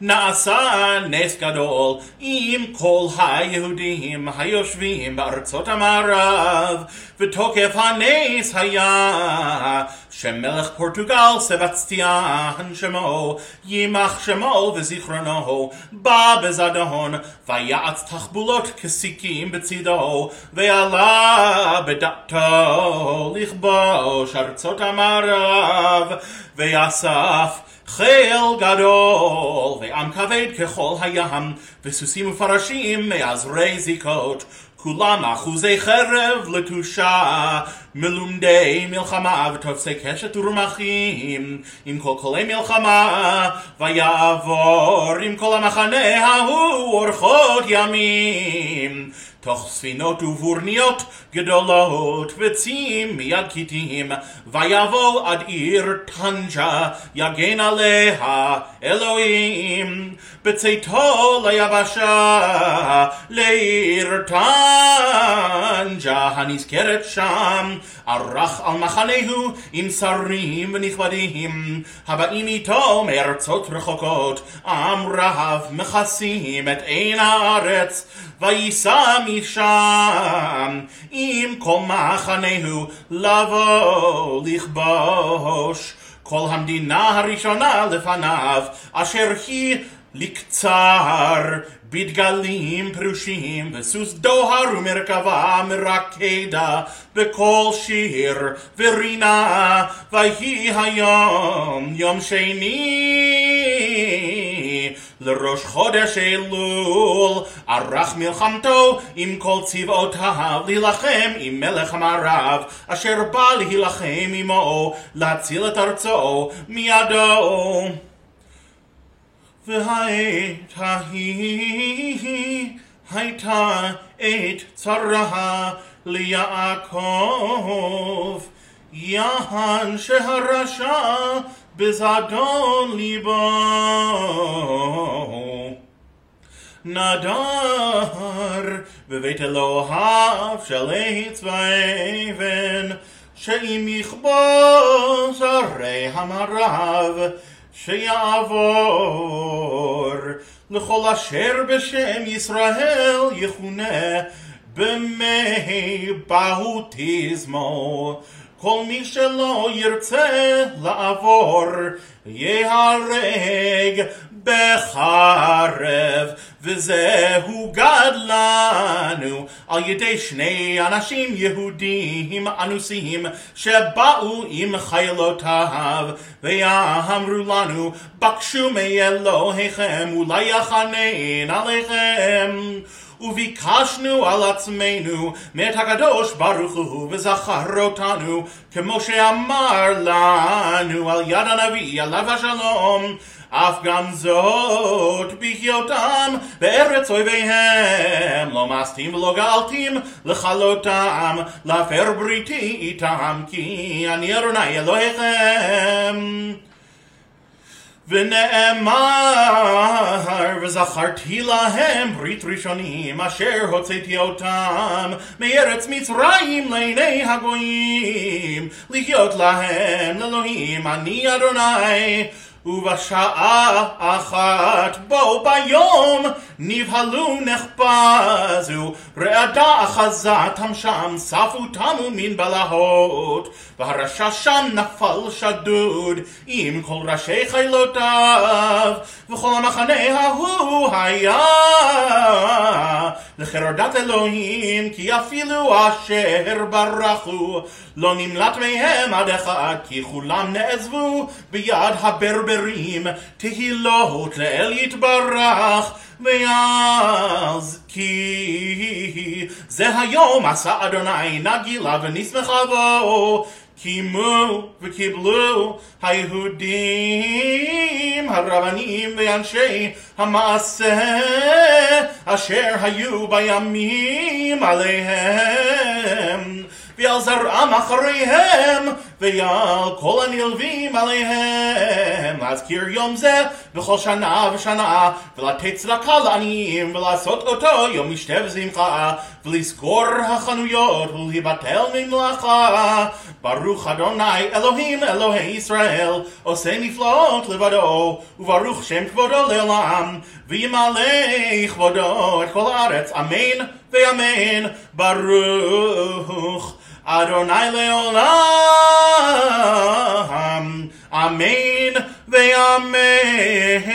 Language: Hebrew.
נעשה נס גדול עם כל היהודים היושבים בארצות המערב ותוקף הנס היה שמלך פורטוגל סבסטיאן שמו יימח שמו וזיכרונו בא בזדון ויעץ תחבולות כסיקים בצידו ועלה בדעתו לכבוש ארצות המערב ויאסף חיל גדול ועם כבד ככל הים וסוסים ופרשים מעזרי זיקות כולם אחוזי חרב לתושה מלומדי מלחמה ותופסי קשת ורמחים. עם כל כלי מלחמה ויעבור עם כל המחנה ההוא אורחות ימים. תוך ספינות ובורניות גדולות וצים מיד כיתים ויבוא עד עיר טנג'ה יגן עליה אלוהים בצאתו ליבשה לעיר טנג'ה הנזכרת שם. ערך על מחנהו עם שרים ונכבדים הבאים איתו מארצות רחוקות. עם רב מכסים את עין הארץ ויישא משם. עם כל מחנהו לבוא לכבוש. כל המדינה הראשונה לפניו אשר היא לקצר בדגלים פרושים וסוס דוהר ומרכבה מרקדה בכל שיר ורינה ויהי היום יום שני. לראש חודש אלול ערך מלחמתו עם כל צבאותיו להילחם עם מלך המערב אשר בא להילחם עמו להציל את ארצו מידו והעת ההיא הייתה עת צרה ליעקב יען שהרשע בזדון ליבו נדר בבית אלוהיו של עץ ואבן שאם יכבוש הרי המערב שיעבור. לכל אשר בשם ישראל יכונה במי באוטיזמו כל מי שלא ירצה לעבור יהרג בחרב. וזהו גדלנו על ידי שני אנשים יהודים אנוסים שבאו עם חילותיו ואמרו לנו בקשו מאלוהיכם אולי יחנן עליכם וביקשנו על עצמנו מאת הקדוש ברוך הוא וזכר אותנו כמו שאמר לנו על יד הנביא עליו השלום אף גם זאת בהיותם בארץ אויביהם לא מסתים ולא גאלתים לכלותם להפר בריתי איתם כי אני ארוני אלוהיכם. ונאמר וזכרתי להם ברית ראשונים אשר הוצאתי אותם מארץ מצרים לעיני הגויים להיות להם לאלוהים אני אדוני ובשעה אחת בו ביום נבהלו נחפזו רעדה אחזה תמשם ספו תמו מן בלהות. והרשע שם נפל שדוד עם כל ראשי חילותיו וכל המחנה ההוא היה לחרדת אלוהים כי אפילו אשר ברחו לא נמלט מהם עד אחד כי כולם נעזבו ביד הברברים. תהילות לאל יתברך ואז כי זה היום עשה אדוני נגילה ונשמחה בו קיימו וקיבלו היהודים הרבנים ואנשי המעשה אשר היו בימים עליהם ועל זרעם אחריהם ועל כל הנלווים עליהם להזכיר יום זה בכל שנה ושנה, ולתת צדקה לעניים, ולעשות אותו יום משתה ושמחה, ולסגור החנויות, ולהיבטל ממלאכה. ברוך אדוני אלוהים אלוהי ישראל, עושה נפלאות לבדו, וברוך שם כבודו לעולם, וימלא כבודו את כל הארץ, אמן ואמן, ברוך. Adonai Leolam. Amen. Ve'amen.